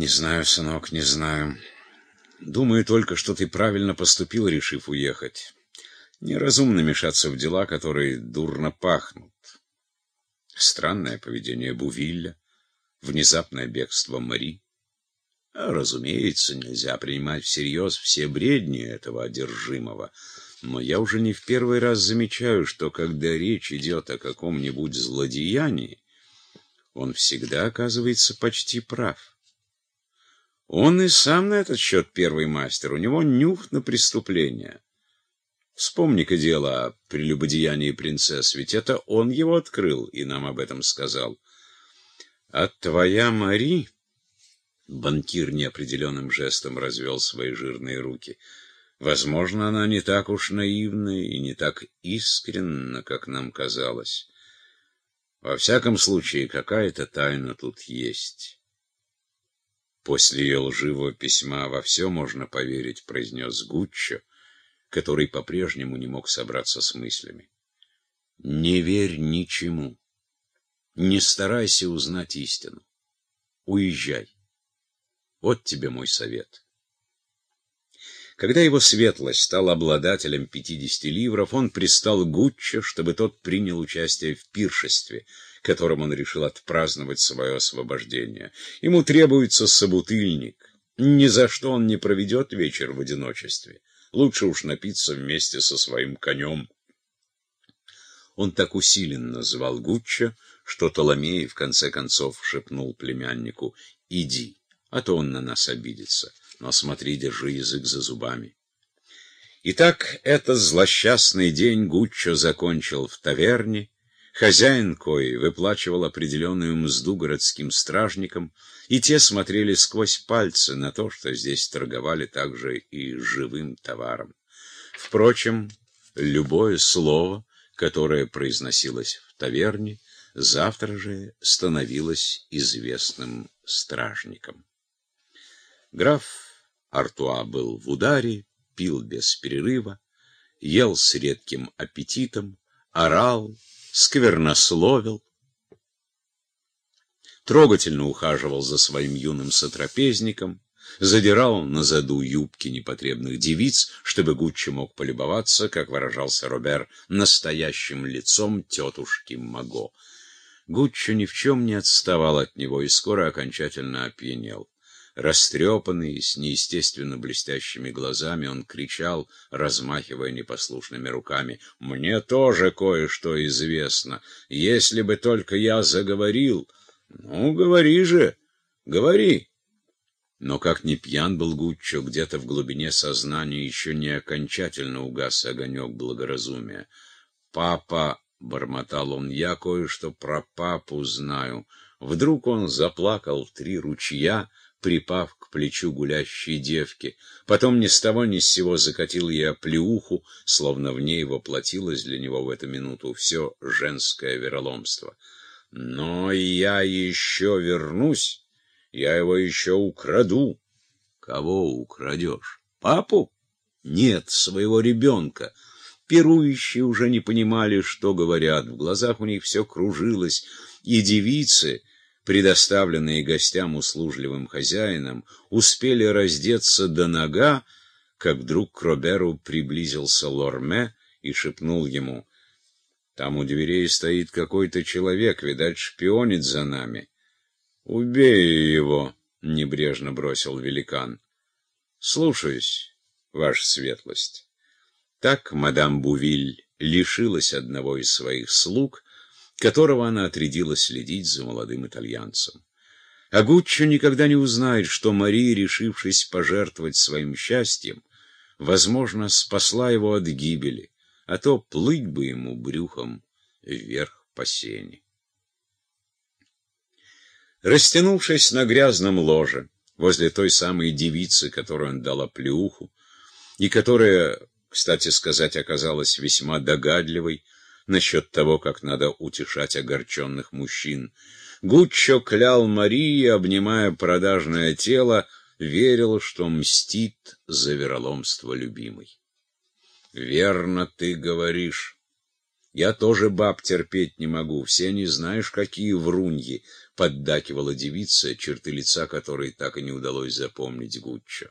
Не знаю, сынок, не знаю. Думаю только, что ты правильно поступил, решив уехать. Неразумно мешаться в дела, которые дурно пахнут. Странное поведение Бувилля, внезапное бегство Мари. А, разумеется, нельзя принимать всерьез все бредни этого одержимого. Но я уже не в первый раз замечаю, что когда речь идет о каком-нибудь злодеянии, он всегда оказывается почти прав. Он и сам на этот счет первый мастер, у него нюх на преступление. Вспомни-ка дело о прелюбодеянии принцесс, ведь это он его открыл и нам об этом сказал. А твоя Мари... Банкир неопределенным жестом развел свои жирные руки. Возможно, она не так уж наивна и не так искренна, как нам казалось. Во всяком случае, какая-то тайна тут есть. После ее лживого письма во все можно поверить, произнес Гуччо, который по-прежнему не мог собраться с мыслями. Не верь ничему. Не старайся узнать истину. Уезжай. Вот тебе мой совет. Когда его светлость стал обладателем 50 ливров, он пристал Гуччо, чтобы тот принял участие в пиршестве, которым он решил отпраздновать свое освобождение. Ему требуется собутыльник. Ни за что он не проведет вечер в одиночестве. Лучше уж напиться вместе со своим конем. Он так усиленно звал Гуччо, что Толомей в конце концов шепнул племяннику «Иди» а то он на нас обидится. Но смотри, держи язык за зубами. Итак, этот злосчастный день Гуччо закончил в таверне, хозяин кои выплачивал определенную мзду городским стражникам, и те смотрели сквозь пальцы на то, что здесь торговали также и живым товаром. Впрочем, любое слово, которое произносилось в таверне, завтра же становилось известным стражником. Граф Артуа был в ударе, пил без перерыва, ел с редким аппетитом, орал, сквернословил, трогательно ухаживал за своим юным сотрапезником, задирал на заду юбки непотребных девиц, чтобы Гуччи мог полюбоваться, как выражался Робер, настоящим лицом тетушки Маго. Гуччо ни в чем не отставал от него и скоро окончательно опьянел. Растрепанный, с неестественно блестящими глазами, он кричал, размахивая непослушными руками. «Мне тоже кое-что известно. Если бы только я заговорил...» «Ну, говори же, говори!» Но как ни пьян был Гуччо, где-то в глубине сознания еще не окончательно угас огонек благоразумия. «Папа!» — бормотал он, — «я кое-что про папу знаю». Вдруг он заплакал три ручья, припав к плечу гулящей девки. Потом ни с того ни с сего закатил ей оплеуху, словно в ней воплотилось для него в эту минуту все женское вероломство. «Но я еще вернусь, я его еще украду». «Кого украдешь? Папу?» «Нет, своего ребенка». Пирующие уже не понимали, что говорят, в глазах у них все кружилось, и девицы предоставленные гостям услужливым хозяином, успели раздеться до нога, как вдруг к Роберу приблизился Лорме и шепнул ему, «Там у дверей стоит какой-то человек, видать, шпионит за нами». «Убей его!» — небрежно бросил великан. «Слушаюсь, ваша светлость». Так мадам Бувиль лишилась одного из своих слуг — которого она отрядила следить за молодым итальянцем. А Гуччо никогда не узнает, что Мария, решившись пожертвовать своим счастьем, возможно, спасла его от гибели, а то плыть бы ему брюхом вверх по сене. Растянувшись на грязном ложе, возле той самой девицы, которую он дал оплеуху, и которая, кстати сказать, оказалась весьма догадливой, насчет того, как надо утешать огорченных мужчин. Гуччо клял Марии, обнимая продажное тело, верил, что мстит за вероломство любимой. «Верно ты говоришь. Я тоже баб терпеть не могу, все не знаешь, какие вруньи, — поддакивала девица, черты лица которой так и не удалось запомнить Гуччо.